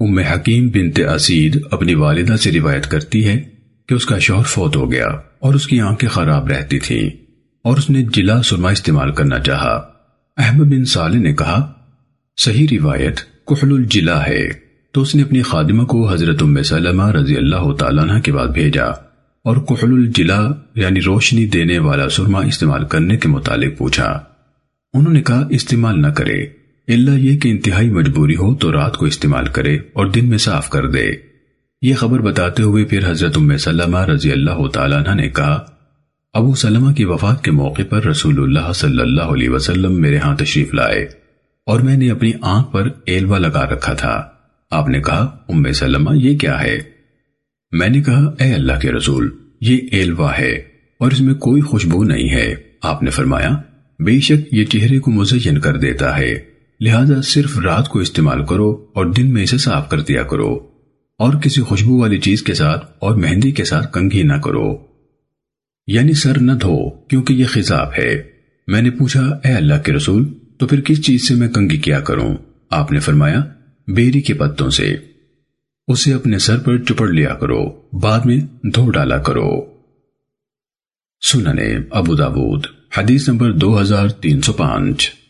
ام حکیم بنت اسید اپنی والدہ سے روایت کرتی ہے کہ اس کا شوہر فوت ہو گیا اور اس کی آنکھیں خراب رہتی تھیں اور اس نے جلا سرما استعمال کرنا چاہا۔ احمد بن صالح نے کہا، صحیح روایت، کحل الجلا ہے۔ تو اس نے اپنی خادمہ کو حضرت ام سلمہ رضی اللہ تعالیٰ عنہ کے بعد بھیجا اور کحل الجلا یعنی روشنی دینے والا سرما استعمال کرنے کے متعلق پوچھا۔ اللہ یہ کہ انتہائی مجبوری ہو تو رات کو استعمال کرے اور دن میں صاف کر دے۔ یہ خبر بتاتے ہوئے پھر حضرت ام سلمہ رضی اللہ تعالیٰ عنہ نے کہا، ابو سلمہ کی وفات کے موقع پر رسول اللہ صلی اللہ علیہ وسلم میرے ہاں تشریف لائے اور میں نے اپنی آنکھ پر ایلوا لگا رکھا تھا۔ آپ نے کہا، ام سلمہ، یہ کیا ہے؟ میں نے کہا، اے اللہ کے رسول، یہ ایلوا ہے اور اس میں کوئی خوشبو نہیں ہے۔ آپ نے فرمایا، بے شک یہ چہرے کو مزعین کر دیتا ہے۔ لہذا صرف رات کو استعمال کرو اور دن میں اسے صاف کر دیا کرو اور کسی خوشبو والی چیز کے ساتھ اور مہندی کے ساتھ کنگھی نہ کرو۔ یعنی سر نہ دھو کیونکہ یہ خضاب ہے۔ میں نے پوچھا، اے اللہ کے رسول، تو پھر کس چیز سے میں کنگھی کیا کروں؟ آپ نے فرمایا، بیری کے پتوں سے۔ اسے اپنے سر پر چپڑ لیا کرو، بعد میں دھو ڈالا کرو۔ سننے ابو دبود حدیث نمبر دو ہزار تین سو پانچ۔